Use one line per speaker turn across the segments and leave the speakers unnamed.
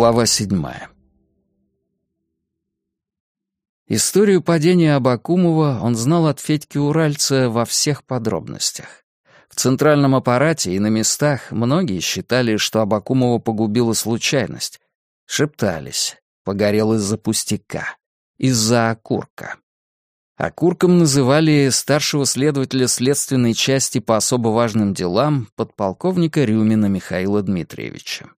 Глава седьмая. Историю падения Абакумова он знал от Федьки Уральца во всех подробностях. В центральном аппарате и на местах многие считали, что Абакумова погубила случайность. Шептались. Погорел из-за пустяка. Из-за окурка. Окурком называли старшего следователя следственной части по особо важным делам подполковника Рюмина Михаила Дмитриевича.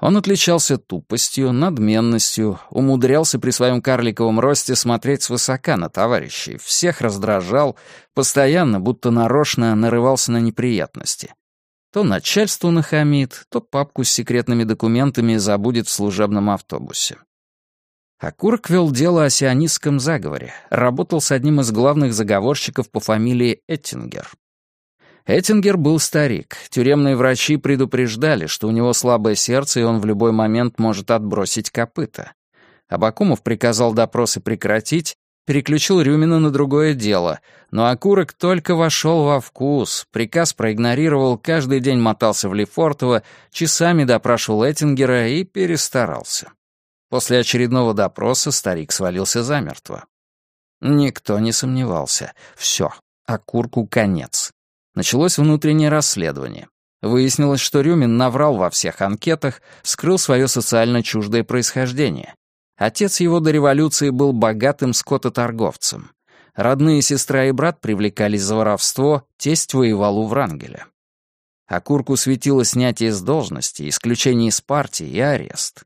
Он отличался тупостью, надменностью, умудрялся при своем карликовом росте смотреть свысока на товарищей, всех раздражал, постоянно, будто нарочно, нарывался на неприятности. То начальству нахамит, то папку с секретными документами забудет в служебном автобусе. Акурк вел дело о сионистском заговоре, работал с одним из главных заговорщиков по фамилии Эттингер. Эттингер был старик. Тюремные врачи предупреждали, что у него слабое сердце, и он в любой момент может отбросить копыта. Абакумов приказал допросы прекратить, переключил Рюмина на другое дело, но окурок только вошел во вкус, приказ проигнорировал, каждый день мотался в Лефортово, часами допрашивал Эттингера и перестарался. После очередного допроса старик свалился замертво. Никто не сомневался. Все, окурку конец. Началось внутреннее расследование. Выяснилось, что Рюмин наврал во всех анкетах, скрыл свое социально чуждое происхождение. Отец его до революции был богатым скототорговцем. Родные сестра и брат привлекались за воровство, тесть воевал у Врангеля. Окурку светило снятие с должности, исключение из партии и арест.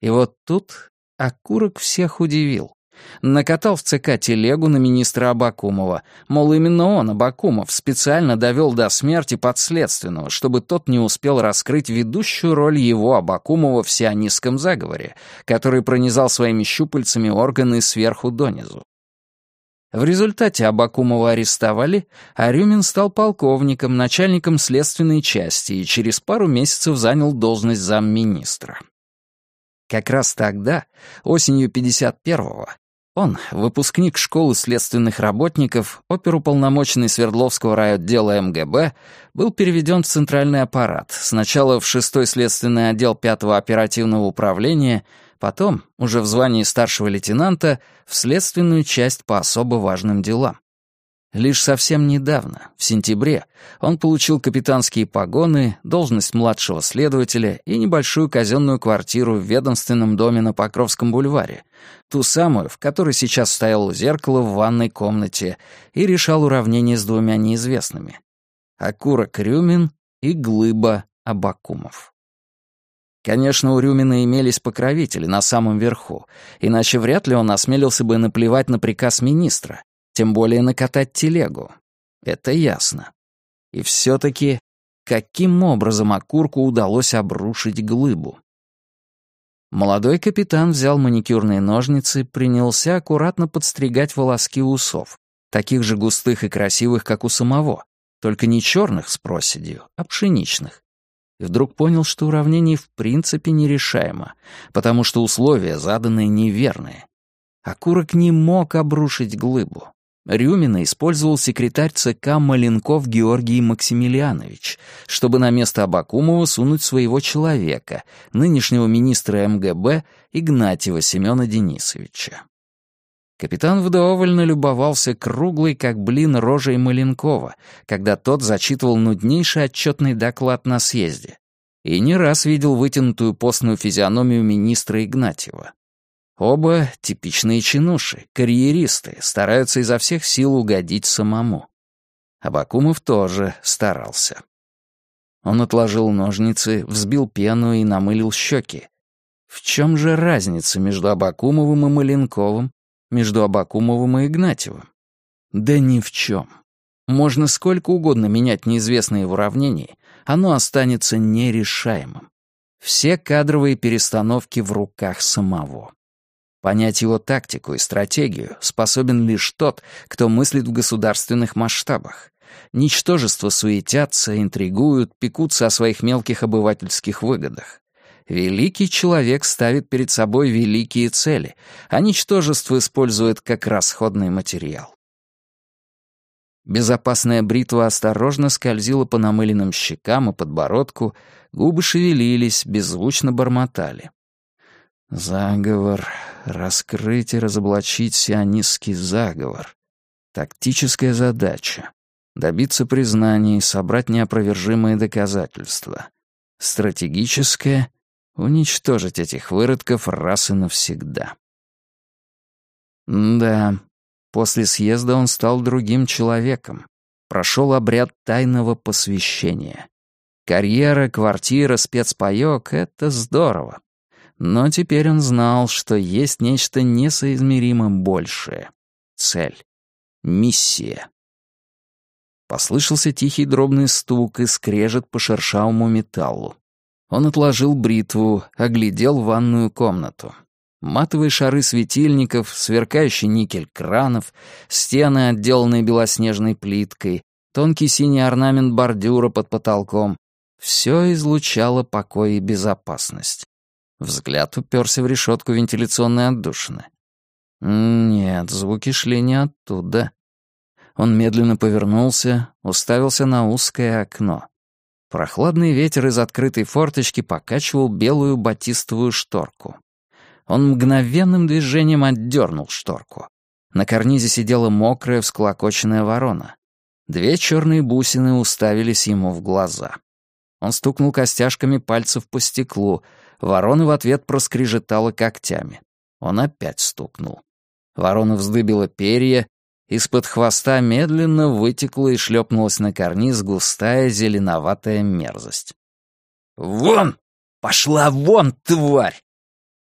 И вот тут Окурок всех удивил. Накатал в ЦК телегу на министра Абакумова. Мол, именно он, Абакумов, специально довел до смерти подследственного, чтобы тот не успел раскрыть ведущую роль его, Абакумова, в сионистском заговоре, который пронизал своими щупальцами органы сверху донизу. В результате Абакумова арестовали, а Рюмин стал полковником, начальником следственной части и через пару месяцев занял должность замминистра. Как раз тогда, осенью 51-го, он, выпускник школы следственных работников, оперуполномоченный Свердловского райотдела МГБ, был переведен в центральный аппарат, сначала в шестой следственный отдел пятого оперативного управления, потом, уже в звании старшего лейтенанта, в следственную часть по особо важным делам. Лишь совсем недавно, в сентябре, он получил капитанские погоны, должность младшего следователя и небольшую казенную квартиру в ведомственном доме на Покровском бульваре, ту самую, в которой сейчас стояло зеркало в ванной комнате и решал уравнение с двумя неизвестными. Акура Рюмин и Глыба Абакумов. Конечно, у Рюмина имелись покровители на самом верху, иначе вряд ли он осмелился бы наплевать на приказ министра, тем более накатать телегу. Это ясно. И все-таки, каким образом окурку удалось обрушить глыбу? Молодой капитан взял маникюрные ножницы, принялся аккуратно подстригать волоски усов, таких же густых и красивых, как у самого, только не черных с проседью, а пшеничных. И вдруг понял, что уравнение в принципе нерешаемо, потому что условия заданные неверные. Окурок не мог обрушить глыбу. Рюмина использовал секретарь ЦК Маленков Георгий Максимилианович, чтобы на место Абакумова сунуть своего человека, нынешнего министра МГБ Игнатьева Семена Денисовича. Капитан вдоволь налюбовался круглой, как блин, рожей Маленкова, когда тот зачитывал нуднейший отчетный доклад на съезде, и не раз видел вытянутую постную физиономию министра Игнатьева. Оба типичные чинуши, карьеристы, стараются изо всех сил угодить самому. Абакумов тоже старался. Он отложил ножницы, взбил пену и намылил щеки. В чем же разница между Абакумовым и Маленковым, между Абакумовым и Игнатьевым? Да ни в чем. Можно сколько угодно менять неизвестные в уравнении, оно останется нерешаемым. Все кадровые перестановки в руках самого. Понять его тактику и стратегию способен лишь тот, кто мыслит в государственных масштабах. Ничтожества суетятся, интригуют, пекутся о своих мелких обывательских выгодах. Великий человек ставит перед собой великие цели, а ничтожество использует как расходный материал. Безопасная бритва осторожно скользила по намыленным щекам и подбородку, губы шевелились, беззвучно бормотали. Заговор. Раскрыть и разоблачить сионистский заговор. Тактическая задача. Добиться признания и собрать неопровержимые доказательства. Стратегическая — уничтожить этих выродков раз и навсегда. Да, после съезда он стал другим человеком. Прошел обряд тайного посвящения. Карьера, квартира, спецпаёк — это здорово. Но теперь он знал, что есть нечто несоизмеримо большее. Цель. Миссия. Послышался тихий дробный стук и скрежет по шершавому металлу. Он отложил бритву, оглядел ванную комнату. Матовые шары светильников, сверкающий никель кранов, стены, отделанные белоснежной плиткой, тонкий синий орнамент бордюра под потолком — все излучало покой и безопасность. Взгляд уперся в решетку вентиляционной отдушины. Нет, звуки шли не оттуда. Он медленно повернулся, уставился на узкое окно. Прохладный ветер из открытой форточки покачивал белую батистовую шторку. Он мгновенным движением отдернул шторку. На карнизе сидела мокрая всклокоченная ворона. Две черные бусины уставились ему в глаза. Он стукнул костяшками пальцев по стеклу — Ворона в ответ проскрежетала когтями. Он опять стукнул. Ворона вздыбила перья, из-под хвоста медленно вытекла и шлепнулась на карниз густая зеленоватая мерзость. «Вон! Пошла вон, тварь!»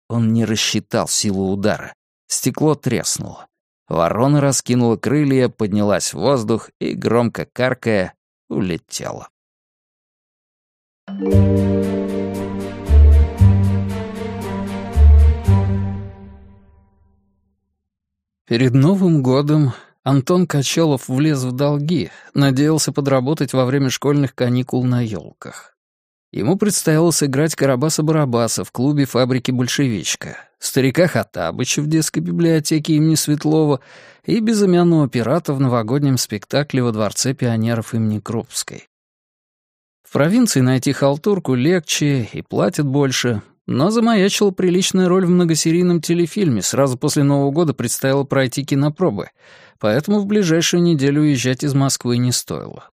Он не рассчитал силу удара. Стекло треснуло. Ворона раскинула крылья, поднялась в воздух и, громко каркая, улетела. Thank you. Перед Новым годом Антон Качелов влез в долги, надеялся подработать во время школьных каникул на елках. Ему предстояло сыграть Карабаса-Барабаса в клубе фабрики «Большевичка», старика Хатабыча в детской библиотеке имени Светлова и безымянного пирата в новогоднем спектакле во Дворце пионеров имени Крупской. В провинции найти халтурку легче и платят больше, но замаячила приличная роль в многосерийном телефильме, сразу после Нового года предстояло пройти кинопробы, поэтому в ближайшую неделю уезжать из Москвы не стоило.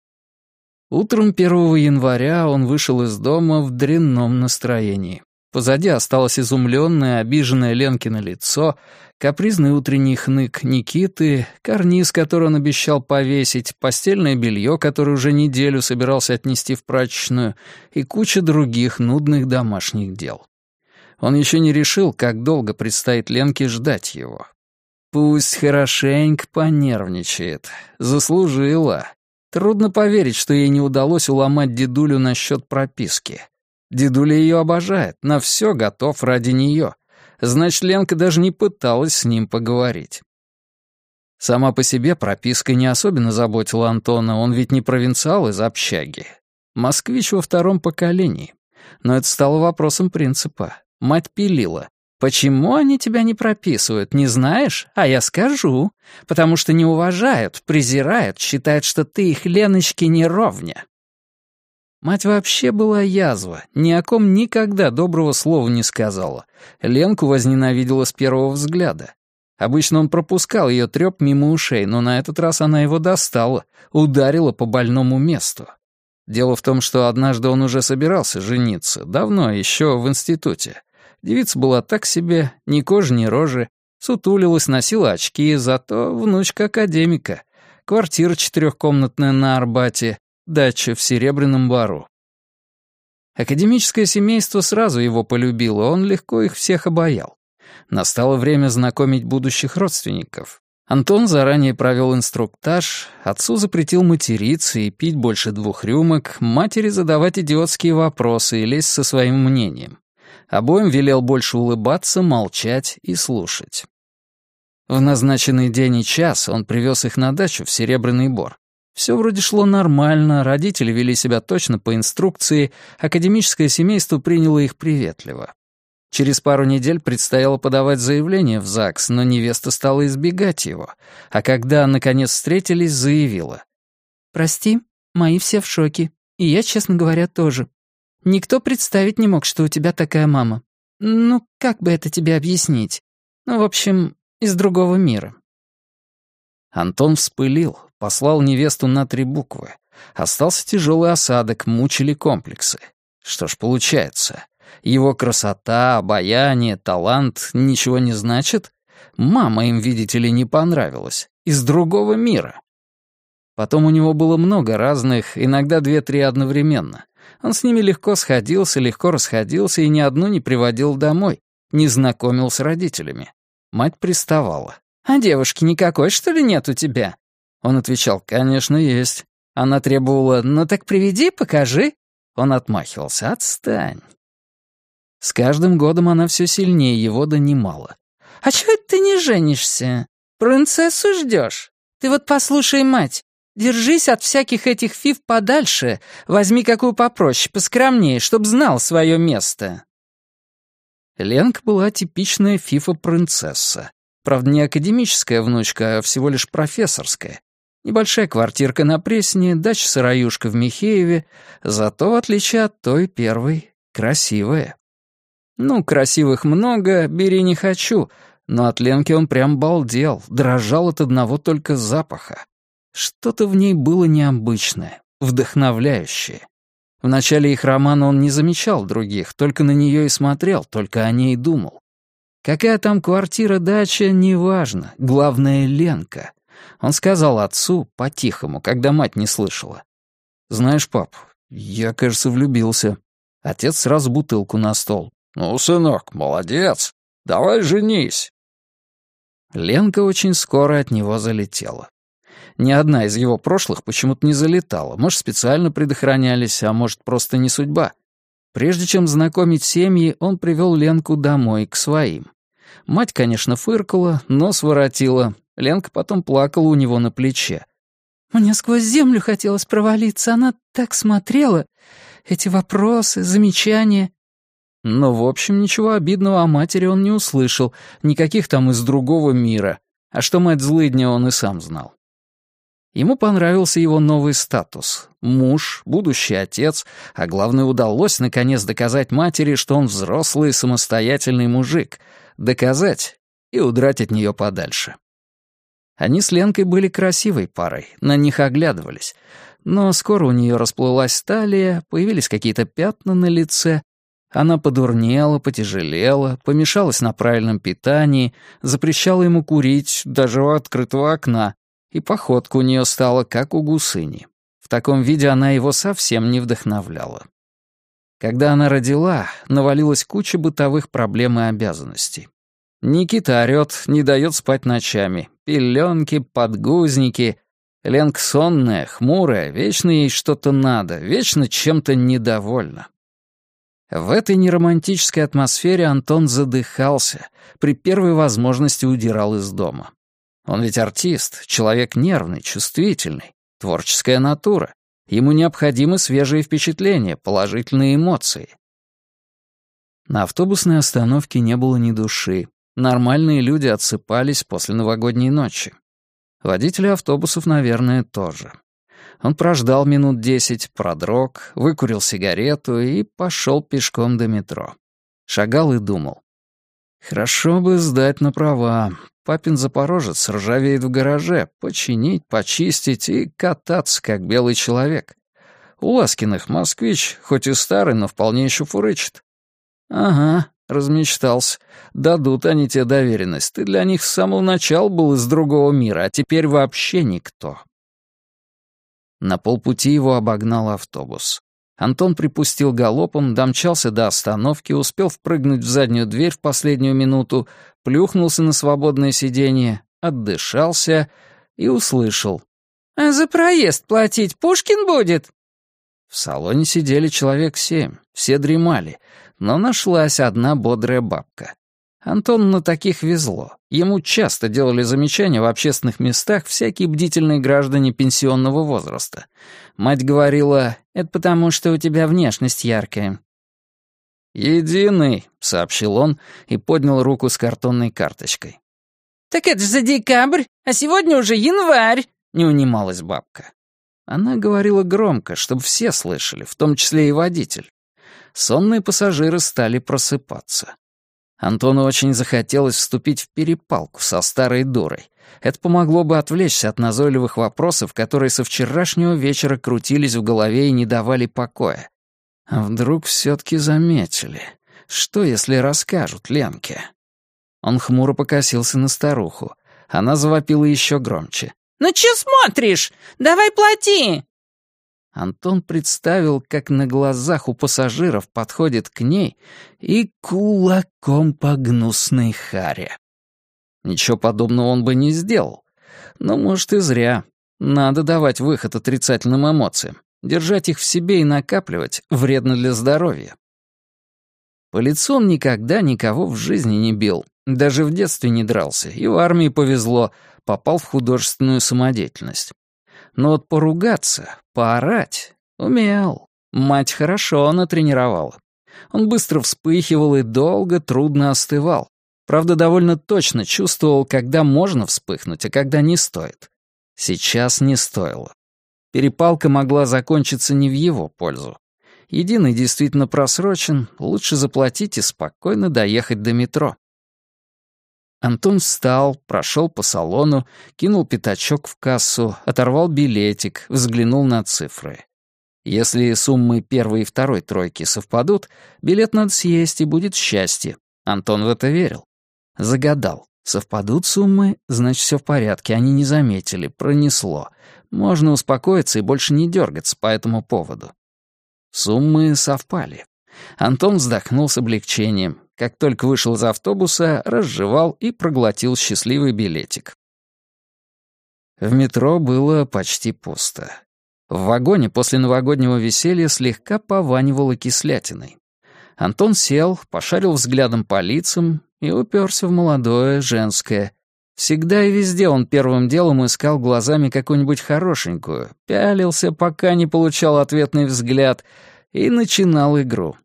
Утром 1 января он вышел из дома в дрянном настроении. Позади осталось изумленное, обиженное Ленкино лицо, капризный утренний хнык Никиты, карниз, который он обещал повесить, постельное белье, которое уже неделю собирался отнести в прачечную, и куча других нудных домашних дел. Он еще не решил, как долго предстоит Ленке ждать его. Пусть хорошенько понервничает. Заслужила. Трудно поверить, что ей не удалось уломать дедулю насчет прописки. Дедуля ее обожает, на все готов ради нее. Значит, Ленка даже не пыталась с ним поговорить. Сама по себе прописка не особенно заботила Антона, он ведь не провинциал из общаги. Москвич во втором поколении. Но это стало вопросом принципа. Мать пилила. «Почему они тебя не прописывают, не знаешь? А я скажу. Потому что не уважают, презирают, считают, что ты их Леночки не ровня». Мать вообще была язва, ни о ком никогда доброго слова не сказала. Ленку возненавидела с первого взгляда. Обычно он пропускал ее треп мимо ушей, но на этот раз она его достала, ударила по больному месту. Дело в том, что однажды он уже собирался жениться, давно, еще в институте. Девица была так себе, ни кожи, ни рожи, сутулилась, носила очки, зато внучка академика. Квартира четырехкомнатная на Арбате, дача в Серебряном Бару. Академическое семейство сразу его полюбило, он легко их всех обаял. Настало время знакомить будущих родственников. Антон заранее провел инструктаж, отцу запретил материться и пить больше двух рюмок, матери задавать идиотские вопросы и лезть со своим мнением. Обоим велел больше улыбаться, молчать и слушать. В назначенный день и час он привез их на дачу в Серебряный Бор. Все вроде шло нормально, родители вели себя точно по инструкции, академическое семейство приняло их приветливо. Через пару недель предстояло подавать заявление в ЗАГС, но невеста стала избегать его, а когда, наконец, встретились, заявила. «Прости, мои все в шоке, и я, честно говоря, тоже. Никто представить не мог, что у тебя такая мама.
ну, как бы это тебе объяснить? Ну, в общем, из другого мира».
Антон вспылил, послал невесту на три буквы. Остался тяжелый осадок, мучили комплексы. Что ж получается, его красота, обаяние, талант ничего не значит? Мама им, видите ли, не понравилась. Из другого мира. Потом у него было много разных, иногда две-три одновременно. Он с ними легко сходился, легко расходился и ни одну не приводил домой, не знакомил с родителями. Мать приставала.
«А девушки никакой, что ли, нет у тебя?»
Он отвечал, «Конечно, есть».
Она требовала, «Ну так приведи, покажи».
Он отмахивался, «Отстань». С каждым годом она все сильнее его донимала.
«А чего ты не женишься? Принцессу ждешь? Ты вот послушай, мать, держись от всяких этих фиф подальше, возьми какую попроще, поскромнее, чтоб знал свое место».
Ленка была типичная фифа-принцесса. Правда, не академическая внучка, а всего лишь профессорская. Небольшая квартирка на Пресне, дача-сыроюшка в Михееве, зато, в отличие от той первой, красивая. Ну, красивых много, бери не хочу, но от Ленки он прям балдел, дрожал от одного только запаха. Что-то в ней было необычное, вдохновляющее. В начале их романа он не замечал других, только на нее и смотрел, только о ней думал. Какая там квартира-дача, неважно, главное — Ленка. Он сказал отцу, по-тихому, когда мать не слышала. «Знаешь, пап, я, кажется, влюбился». Отец сразу бутылку на стол.
«Ну, сынок, молодец. Давай женись».
Ленка очень скоро от него залетела. Ни одна из его прошлых почему-то не залетала. Может, специально предохранялись, а может, просто не судьба. Прежде чем знакомить семьи, он привел Ленку домой, к своим. Мать, конечно, фыркала, нос воротила. Ленка потом плакала у него на плече.
«Мне сквозь землю хотелось провалиться, она так смотрела. Эти вопросы, замечания.
Но, в общем, ничего обидного о матери он не услышал, никаких там из другого мира. А что мать злыдня, он и сам знал. Ему понравился его новый статус. Муж, будущий отец, а главное, удалось наконец доказать матери, что он взрослый самостоятельный мужик. Доказать и удрать от нее подальше. Они с Ленкой были красивой парой, на них оглядывались. Но скоро у нее расплылась талия, появились какие-то пятна на лице, она подурнела, потяжелела, помешалась на правильном питании, запрещала ему курить даже у открытого окна, и походка у нее стала как у гусыни. В таком виде она его совсем не вдохновляла. Когда она родила, навалилась куча бытовых проблем и обязанностей. Никита орёт, не дает спать ночами. Пеленки, подгузники. Ленка сонная, хмурая, вечно ей что-то надо, вечно чем-то недовольна. В этой неромантической атмосфере Антон задыхался, при первой возможности удирал из дома. Он ведь артист, человек нервный, чувствительный, творческая натура. Ему необходимы свежие впечатления, положительные эмоции. На автобусной остановке не было ни души. Нормальные люди отсыпались после новогодней ночи. Водители автобусов, наверное, тоже. Он прождал минут десять, продрог, выкурил сигарету и пошел пешком до метро. Шагал и думал. Хорошо бы сдать на права. Папин запорожец ржавеет в гараже, починить, почистить и кататься, как белый человек. У Ласкиных москвич, хоть и старый, но вполне еще фурычит. Ага, размечтался. Дадут они тебе доверенность. Ты для них с самого начала был из другого мира, а теперь вообще никто. На полпути его обогнал автобус. Антон припустил галопом, домчался до остановки, успел впрыгнуть в заднюю дверь в последнюю минуту, плюхнулся на свободное сиденье, отдышался и услышал.
«А за проезд платить Пушкин будет?»
В салоне сидели человек семь, все дремали, но нашлась одна бодрая бабка. Антону на таких везло. Ему часто делали замечания в общественных местах всякие бдительные граждане пенсионного возраста. Мать говорила, «Это потому, что у тебя внешность яркая». «Единый», — сообщил он и поднял руку с картонной карточкой.
«Так это же за декабрь, а сегодня уже январь», — не унималась бабка.
Она говорила громко, чтобы все слышали, в том числе и водитель. Сонные пассажиры стали просыпаться. Антону очень захотелось вступить в перепалку со старой дурой. Это помогло бы отвлечься от назойливых вопросов, которые со вчерашнего вечера крутились в голове и не давали покоя. А вдруг все-таки заметили? Что, если расскажут Ленке? Он хмуро покосился на старуху. Она завопила еще громче.
«Ну че смотришь? Давай плати!»
Антон представил, как на глазах у пассажиров подходит к ней и кулаком по гнусной харе. Ничего подобного он бы не сделал. Но, может, и зря. Надо давать выход отрицательным эмоциям. Держать их в себе и накапливать вредно для здоровья. По лицу он никогда никого в жизни не бил, даже в детстве не дрался, и в армии повезло, попал в художественную самодеятельность. Но вот поругаться, поорать умел. Мать хорошо натренировала. Он быстро вспыхивал и долго, трудно остывал. Правда, довольно точно чувствовал, когда можно вспыхнуть, а когда не стоит. Сейчас не стоило. Перепалка могла закончиться не в его пользу. Единый действительно просрочен, лучше заплатить и спокойно доехать до метро. Антон встал, прошел по салону, кинул пятачок в кассу, оторвал билетик, взглянул на цифры. Если суммы первой и второй тройки совпадут, билет надо съесть, и будет счастье. Антон в это верил. Загадал. Совпадут суммы, значит, все в порядке, они не заметили, пронесло. Можно успокоиться и больше не дергаться по этому поводу. Суммы совпали. Антон вздохнул с облегчением. Как только вышел из автобуса, разжевал и проглотил счастливый билетик. В метро было почти пусто. В вагоне после новогоднего веселья слегка пованивало кислятиной. Антон сел, пошарил взглядом по лицам и уперся в молодое, женское. Всегда и везде он первым делом искал глазами какую-нибудь хорошенькую, пялился, пока не получал ответный взгляд, и начинал игру.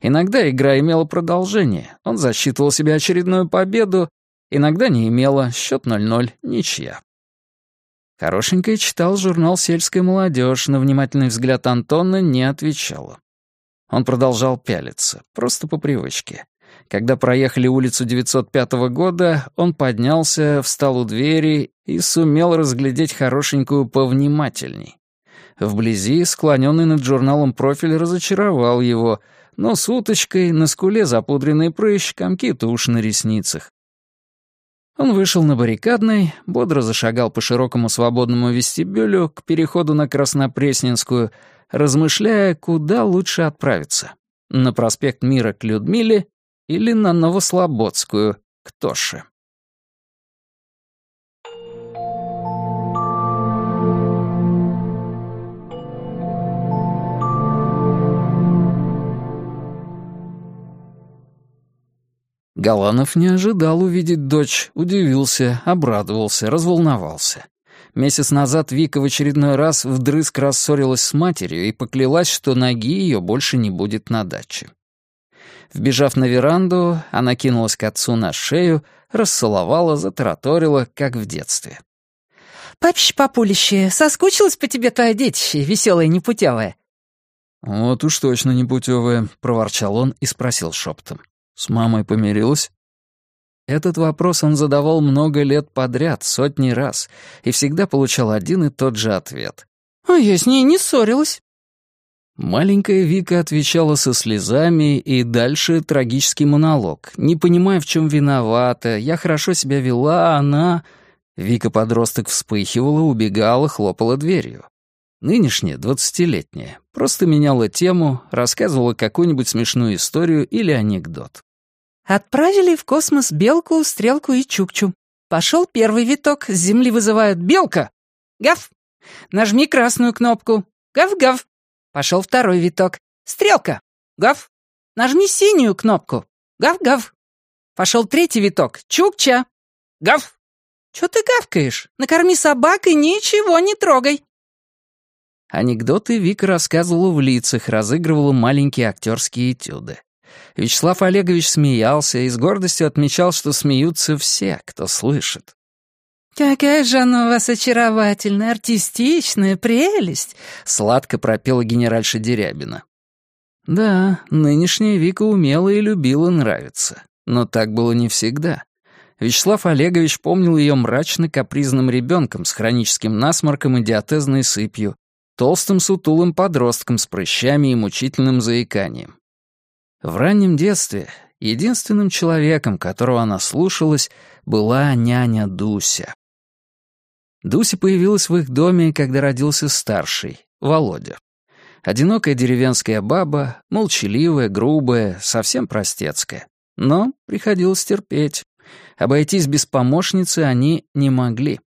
Иногда игра имела продолжение, он засчитывал себе очередную победу, иногда не имела, счет 0-0, ничья. Хорошенькая читал журнал «Сельская молодежь», на внимательный взгляд Антона не отвечала. Он продолжал пялиться, просто по привычке. Когда проехали улицу 905 года, он поднялся, встал у двери и сумел разглядеть хорошенькую повнимательней. Вблизи склоненный над журналом профиль разочаровал его — но с уточкой, на скуле запудренный прыщ, комки тушь на ресницах. Он вышел на баррикадной, бодро зашагал по широкому свободному вестибюлю к переходу на Краснопресненскую, размышляя, куда лучше отправиться — на проспект Мира к Людмиле или на Новослободскую к Тоше. Галанов не ожидал увидеть дочь, удивился, обрадовался, разволновался. Месяц назад Вика в очередной раз вдрызг рассорилась с матерью и поклялась, что ноги ее больше не будет на даче. Вбежав на веранду, она кинулась к отцу на шею, расцеловала, затараторила, как в детстве.
«Папище, папулище, соскучилась по тебе твоя детище, веселая непутевая?»
«Вот уж точно непутевая», — проворчал он и спросил шептом. С мамой помирилась? Этот вопрос он задавал много лет подряд, сотни раз, и всегда получал один и тот же ответ.
«А я с ней не ссорилась».
Маленькая Вика отвечала со слезами, и дальше трагический монолог. Не понимая, в чем виновата, я хорошо себя вела, а она... Вика-подросток вспыхивала, убегала, хлопала дверью. Нынешняя, двадцатилетняя, просто меняла тему, рассказывала какую-нибудь смешную историю или анекдот.
Отправили в космос белку, стрелку и чукчу. Пошел первый виток, с Земли вызывают «Белка!» «Гав!» Нажми красную кнопку. «Гав-гав!» Пошел второй виток. «Стрелка!» «Гав!» Нажми синюю кнопку. «Гав-гав!» Пошел третий виток. «Чукча!» «Гав!» «Чё ты гавкаешь? Накорми собак и ничего не трогай!»
Анекдоты Вика рассказывала в лицах, разыгрывала маленькие актерские этюды. Вячеслав Олегович смеялся и с гордостью отмечал, что смеются все, кто слышит.
«Какая же она у вас очаровательная, артистичная, прелесть!»
— сладко пропела генеральша Дерябина. Да, нынешняя Вика умела и любила нравиться. Но так было не всегда. Вячеслав Олегович помнил ее мрачно-капризным ребенком с хроническим насморком и диатезной сыпью, толстым сутулым подростком с прыщами и мучительным заиканием. В раннем детстве единственным человеком, которого она слушалась, была няня Дуся. Дуся появилась в их доме, когда родился старший, Володя. Одинокая деревенская баба, молчаливая, грубая, совсем простецкая. Но приходилось терпеть. Обойтись без помощницы они не могли.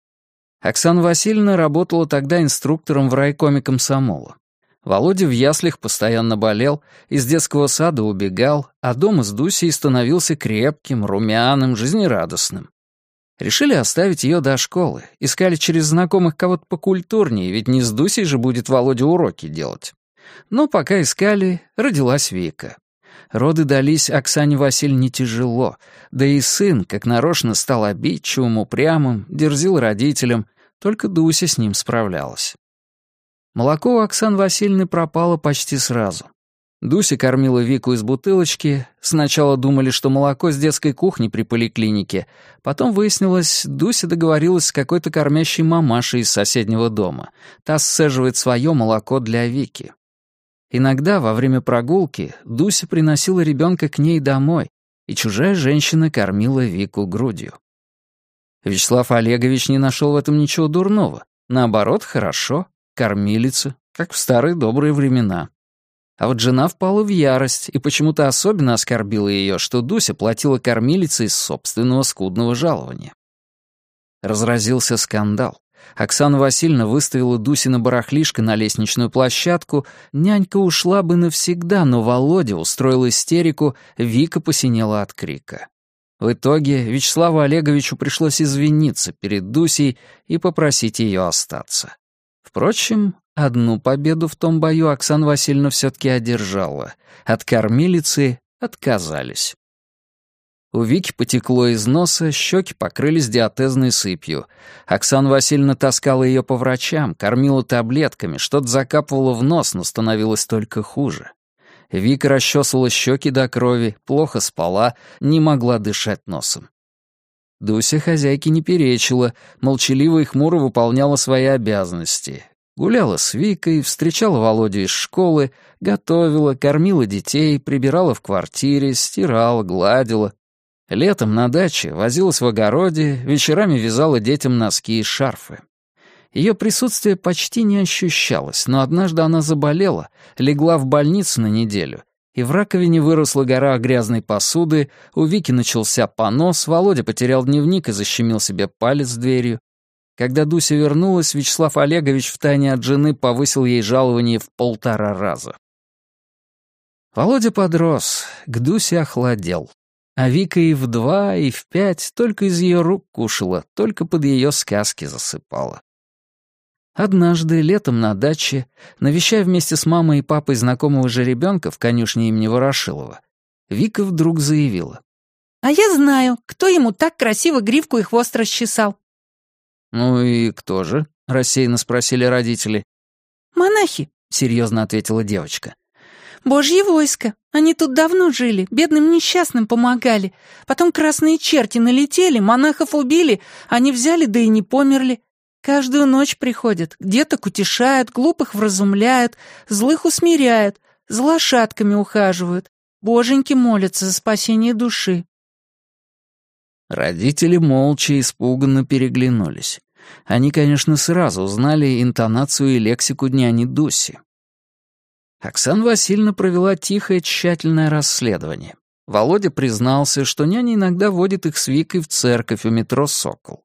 Оксана Васильевна работала тогда инструктором в райкоме комсомола. Володя в яслях постоянно болел, из детского сада убегал, а дома с Дусей становился крепким, румяным, жизнерадостным. Решили оставить ее до школы, искали через знакомых кого-то покультурнее, ведь не с Дусей же будет Володя уроки делать. Но пока искали, родилась Вика. Роды дались Оксане Васильевне тяжело, да и сын, как нарочно, стал обидчивым, упрямым, дерзил родителям, только Дуся с ним справлялась. Молоко у Оксаны Васильевны пропало почти сразу. Дуся кормила Вику из бутылочки. Сначала думали, что молоко с детской кухни при поликлинике. Потом выяснилось, Дуся договорилась с какой-то кормящей мамашей из соседнего дома. Та сцеживает свое молоко для Вики. Иногда во время прогулки Дуся приносила ребенка к ней домой, и чужая женщина кормила Вику грудью. Вячеслав Олегович не нашел в этом ничего дурного. Наоборот, хорошо, кормилица, как в старые добрые времена. А вот жена впала в ярость и почему-то особенно оскорбила ее, что Дуся платила кормилице из собственного скудного жалования. Разразился скандал. Оксана Васильевна выставила Дусина барахлишко на лестничную площадку, нянька ушла бы навсегда, но Володя устроил истерику, Вика посинела от крика. В итоге Вячеславу Олеговичу пришлось извиниться перед Дусей и попросить ее остаться. Впрочем, одну победу в том бою Оксана Васильевна все-таки одержала. От кормилицы отказались. У Вики потекло из носа, щеки покрылись диатезной сыпью. Оксана Васильевна таскала ее по врачам, кормила таблетками, что-то закапывала в нос, но становилось только хуже. Вика расчесывала щеки до крови, плохо спала, не могла дышать носом. Дуся хозяйке не перечила, молчаливо и хмуро выполняла свои обязанности. Гуляла с Викой, встречала Володю из школы, готовила, кормила детей, прибирала в квартире, стирала, гладила. Летом на даче возилась в огороде, вечерами вязала детям носки и шарфы. Ее присутствие почти не ощущалось, но однажды она заболела, легла в больницу на неделю, и в раковине выросла гора грязной посуды, у Вики начался понос, Володя потерял дневник и защемил себе палец дверью. Когда Дуся вернулась, Вячеслав Олегович втайне от жены повысил ей жалование в полтора раза. Володя подрос, к Дусе охладел. А Вика и в два, и в пять только из ее рук кушала, только под ее сказки засыпала. Однажды, летом на даче, навещая вместе с мамой и папой знакомого жеребенка в конюшне имени Ворошилова, Вика вдруг заявила.
«А я знаю, кто ему так красиво гривку и хвост расчесал».
«Ну и кто же?» — рассеянно спросили родители.
«Монахи», — серьезно ответила девочка. «Божье войско. Они тут давно жили, бедным несчастным помогали. Потом красные черти налетели, монахов убили, они взяли да и не померли. Каждую ночь приходят, деток утешают, глупых вразумляют, злых усмиряют, за лошадками ухаживают, боженьки молятся за спасение души».
Родители молча и испуганно переглянулись. Они, конечно, сразу узнали интонацию и лексику няни Дуси. Оксана Васильевна провела тихое, тщательное расследование. Володя признался, что няня иногда водит их с Викой в церковь у метро «Сокол».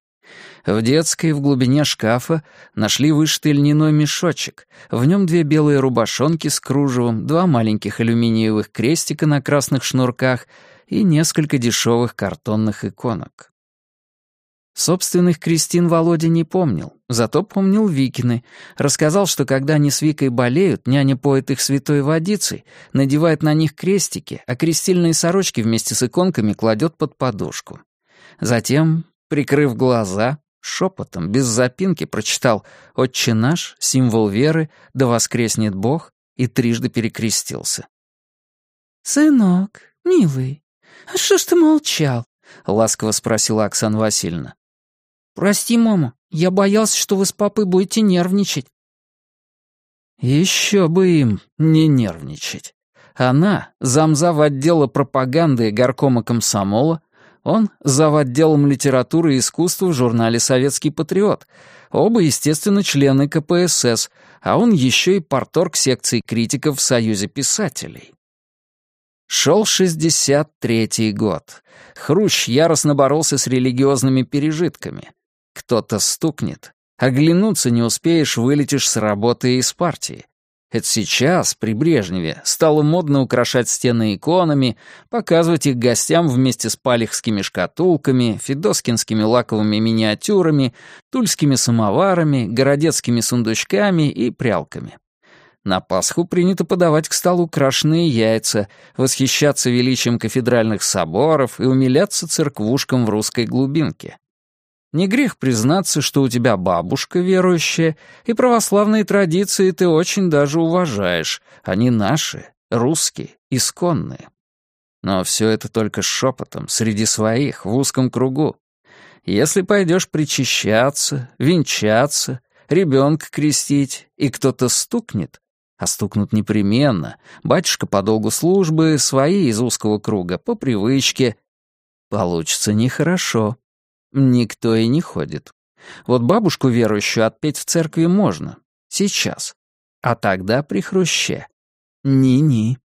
В детской в глубине шкафа нашли вышитый льняной мешочек. В нем две белые рубашонки с кружевом, два маленьких алюминиевых крестика на красных шнурках и несколько дешевых картонных иконок. Собственных Кристин Володя не помнил, зато помнил Викины. Рассказал, что когда они с Викой болеют, няня поет их святой водицей, надевает на них крестики, а крестильные сорочки вместе с иконками кладет под подушку. Затем Прикрыв глаза, шепотом, без запинки прочитал «Отче наш», символ веры, «Да воскреснет Бог» и трижды перекрестился.
«Сынок, милый, «А что ж ты молчал?» — ласково спросила Оксана Васильевна. «Прости, мама, я боялся, что вы с папой будете нервничать».
Еще бы им не нервничать. Она — замзав отдела пропаганды и горкома комсомола, он — зав. отделом литературы и искусства в журнале «Советский патриот». Оба, естественно, члены КПСС, а он еще и порторг секции критиков в Союзе писателей. Шел 63-й год. Хрущ яростно боролся с религиозными пережитками. Кто-то стукнет. Оглянуться не успеешь, вылетишь с работы и из партии. Это сейчас, при Брежневе, стало модно украшать стены иконами, показывать их гостям вместе с палехскими шкатулками, федоскинскими лаковыми миниатюрами, тульскими самоварами, городецкими сундучками и прялками. На Пасху принято подавать к столу крашеные яйца, восхищаться величием кафедральных соборов и умиляться церквушкам в русской глубинке. Не грех признаться, что у тебя бабушка верующая, и православные традиции ты очень даже уважаешь. Они наши, русские, исконные. Но все это только шепотом, среди своих, в узком кругу. Если пойдешь причащаться, венчаться, ребенка крестить, и кто-то стукнет, а стукнут непременно, батюшка по долгу службы, свои из узкого круга, по привычке, получится нехорошо. Никто и не ходит. Вот бабушку верующую отпеть в церкви можно. Сейчас. А тогда при Хруще. Ни-ни.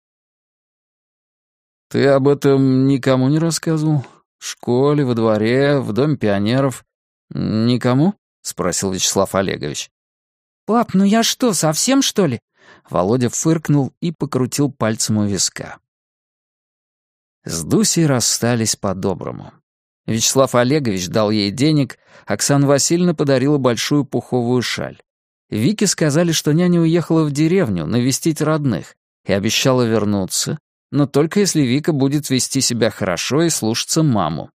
Ты об этом никому не рассказывал? В школе, во дворе, в доме пионеров? Никому? Спросил Вячеслав Олегович.
«Пап, ну я что, совсем, что ли?»
Володя фыркнул и покрутил пальцем у виска. С Дусей расстались по-доброму. Вячеслав Олегович дал ей денег, Оксана Васильевна подарила большую пуховую шаль. Вике сказали, что няня уехала в деревню навестить родных и обещала вернуться, но только если Вика будет вести себя хорошо и слушаться маму.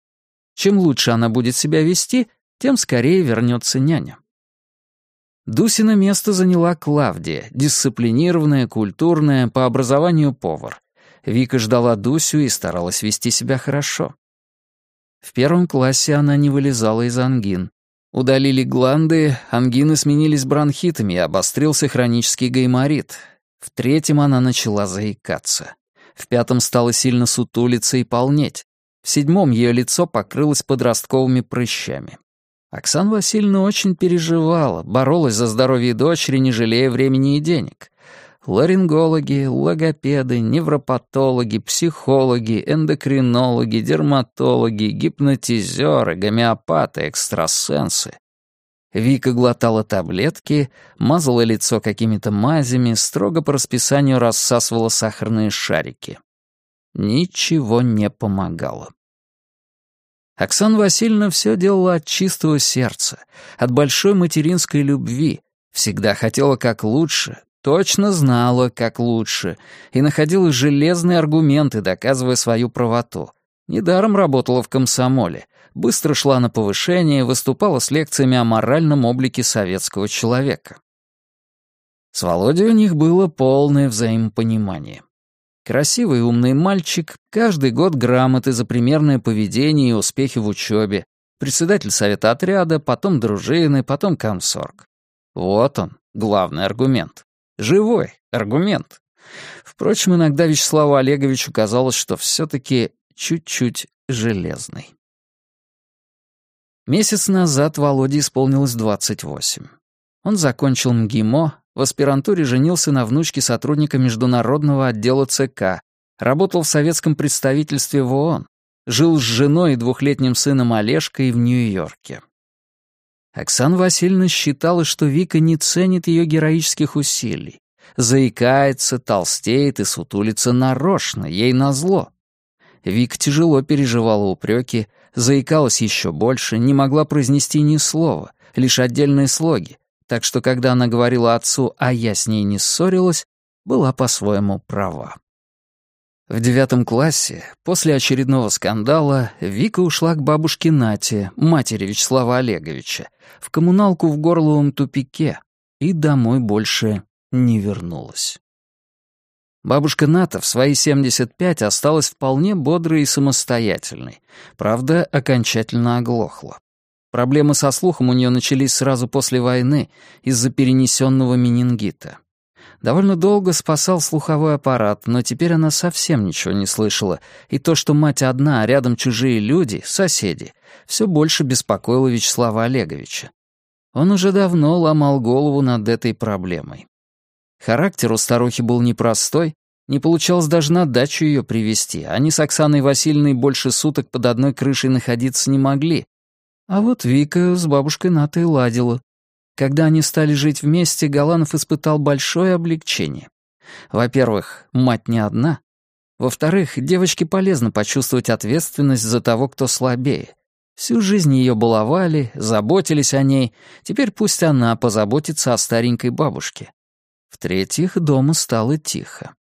Чем лучше она будет себя вести, тем скорее вернется няня. Дусина место заняла Клавдия, дисциплинированная, культурная, по образованию повар. Вика ждала Дусю и старалась вести себя хорошо. В первом классе она не вылезала из ангин. Удалили гланды, ангины сменились бронхитами обострился хронический гайморит. В третьем она начала заикаться. В пятом стала сильно сутулиться и полнеть. В седьмом ее лицо покрылось подростковыми прыщами. Оксана Васильевна очень переживала, боролась за здоровье дочери, не жалея времени и денег. Ларингологи, логопеды, невропатологи, психологи, эндокринологи, дерматологи, гипнотизеры, гомеопаты, экстрасенсы. Вика глотала таблетки, мазала лицо какими-то мазями, строго по расписанию рассасывала сахарные шарики. Ничего не помогало. Оксана Васильевна все делала от чистого сердца, от большой материнской любви, всегда хотела как лучше, Точно знала, как лучше, и находила железные аргументы, доказывая свою правоту. Недаром работала в комсомоле, быстро шла на повышение, выступала с лекциями о моральном облике советского человека. С Володей у них было полное взаимопонимание. Красивый и умный мальчик, каждый год грамоты за примерное поведение и успехи в учебе, председатель совета отряда, потом дружины, потом комсорг. Вот он, главный аргумент. Живой аргумент. Впрочем, иногда Вячеславу Олеговичу казалось, что все-таки чуть-чуть железный. Месяц назад Володе исполнилось 28. Он закончил МГИМО, в аспирантуре женился на внучке сотрудника международного отдела ЦК, работал в советском представительстве в ООН, жил с женой и двухлетним сыном Олежкой в Нью-Йорке. Оксана Васильевна считала, что Вика не ценит ее героических усилий. Заикается, толстеет и сутулится нарочно, ей назло. Вика тяжело переживала упреки, заикалась еще больше, не могла произнести ни слова, лишь отдельные слоги, так что когда она говорила отцу «а я с ней не ссорилась», была по-своему права. В девятом классе, после очередного скандала, Вика ушла к бабушке Нате, матери Вячеслава Олеговича, в коммуналку в Горловом тупике и домой больше не вернулась. Бабушка Ната в свои 75 осталась вполне бодрой и самостоятельной, правда, окончательно оглохла. Проблемы со слухом у нее начались сразу после войны из-за перенесенного менингита. Довольно долго спасал слуховой аппарат, но теперь она совсем ничего не слышала, и то, что мать одна, а рядом чужие люди, соседи, все больше беспокоило Вячеслава Олеговича. Он уже давно ломал голову над этой проблемой. Характер у старухи был непростой, не получалось даже на дачу ее привести. Они с Оксаной Васильевной больше суток под одной крышей находиться не могли. А вот Вика с бабушкой Натой ладила. Когда они стали жить вместе, Галанов испытал большое облегчение. Во-первых, мать не одна. Во-вторых, девочке полезно почувствовать ответственность за того, кто слабее. Всю жизнь ее баловали, заботились о ней, теперь пусть она позаботится о старенькой бабушке. В-третьих, дома стало тихо.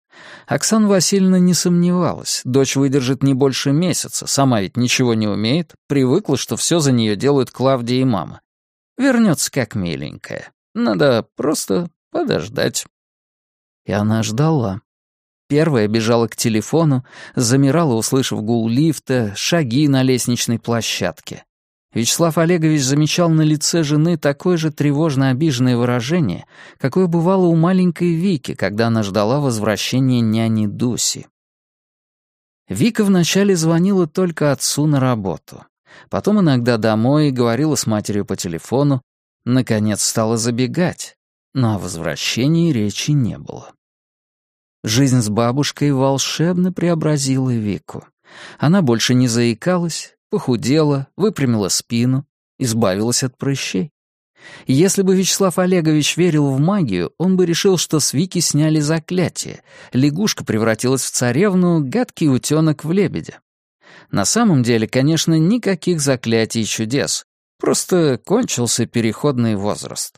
Оксана Васильевна не сомневалась, дочь выдержит не больше месяца, сама ведь ничего не умеет, привыкла, что все за нее делают Клавдия и мама. Вернется как миленькая. Надо просто подождать. И она ждала. Первая бежала к телефону, замирала, услышав гул лифта, шаги на лестничной площадке. Вячеслав Олегович замечал на лице жены такое же тревожно обиженное выражение, какое бывало у маленькой Вики, когда она ждала возвращения няни Дуси. Вика вначале звонила только отцу на работу. Потом иногда домой говорила с матерью по телефону. Наконец стала забегать, но о возвращении речи не было. Жизнь с бабушкой волшебно преобразила Вику. Она больше не заикалась, похудела, выпрямила спину, избавилась от прыщей. Если бы Вячеслав Олегович верил в магию, он бы решил, что с Вики сняли заклятие. Лягушка превратилась в царевну, гадкий утенок в лебедя. На самом деле, конечно, никаких заклятий и чудес. Просто кончился переходный возраст.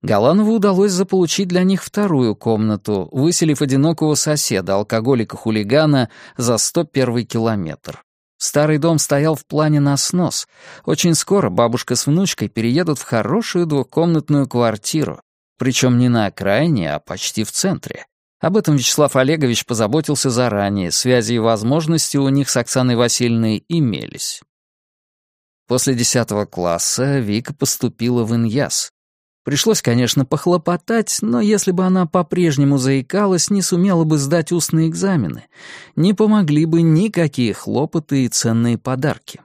Галанову удалось заполучить для них вторую комнату, выселив одинокого соседа, алкоголика-хулигана, за 101 километр. Старый дом стоял в плане на снос. Очень скоро бабушка с внучкой переедут в хорошую двухкомнатную квартиру, причем не на окраине, а почти в центре. Об этом Вячеслав Олегович позаботился заранее, связи и возможности у них с Оксаной Васильевной имелись. После десятого класса Вика поступила в Иньяс, Пришлось, конечно, похлопотать, но если бы она по-прежнему заикалась, не сумела бы сдать устные экзамены, не помогли бы никакие хлопоты и ценные подарки.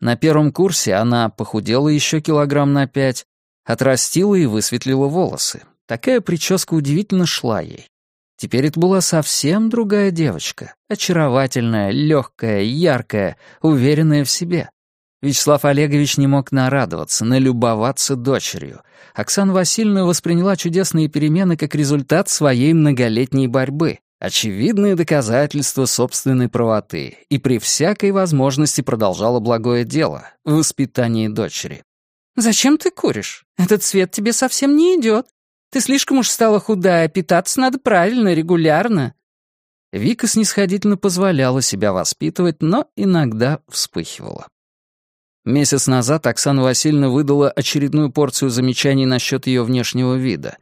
На первом курсе она похудела еще килограмм на пять, отрастила и высветлила волосы. Такая прическа удивительно шла ей. Теперь это была совсем другая девочка, очаровательная, легкая, яркая, уверенная в себе. Вячеслав Олегович не мог нарадоваться, налюбоваться дочерью. Оксана Васильевна восприняла чудесные перемены как результат своей многолетней борьбы, очевидные доказательства собственной правоты, и при всякой возможности продолжала благое дело — воспитание дочери.
«Зачем ты куришь? Этот цвет тебе совсем не идет. Ты слишком уж стала худая, питаться надо правильно, регулярно».
Вика снисходительно позволяла себя воспитывать, но иногда вспыхивала. Месяц назад Оксана Васильевна выдала очередную порцию замечаний насчет ее внешнего вида.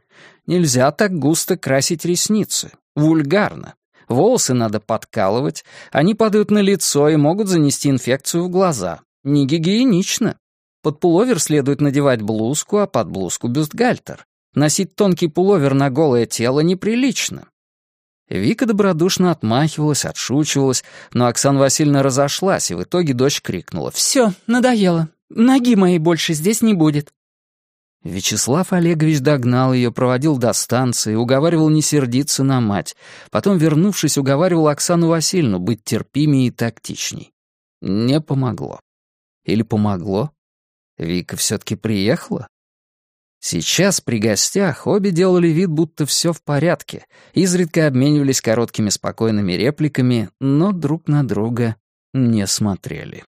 Нельзя так густо красить ресницы. Вульгарно. Волосы надо подкалывать, они падают на лицо и могут занести инфекцию в глаза. Не гигиенично. Под пуловер следует надевать блузку, а под блузку бюстгальтер. Носить тонкий пуловер на голое тело неприлично. Вика добродушно отмахивалась, отшучивалась, но Оксана Васильевна разошлась, и в итоге дочь крикнула.
«Все, надоело. Ноги моей больше здесь не будет».
Вячеслав Олегович догнал ее, проводил до станции, уговаривал не сердиться на мать. Потом, вернувшись, уговаривал Оксану Васильевну быть терпимее и тактичней. Не помогло. Или помогло? Вика все-таки приехала? Сейчас при гостях обе делали вид, будто все в порядке, изредка обменивались короткими спокойными репликами, но друг на друга не смотрели.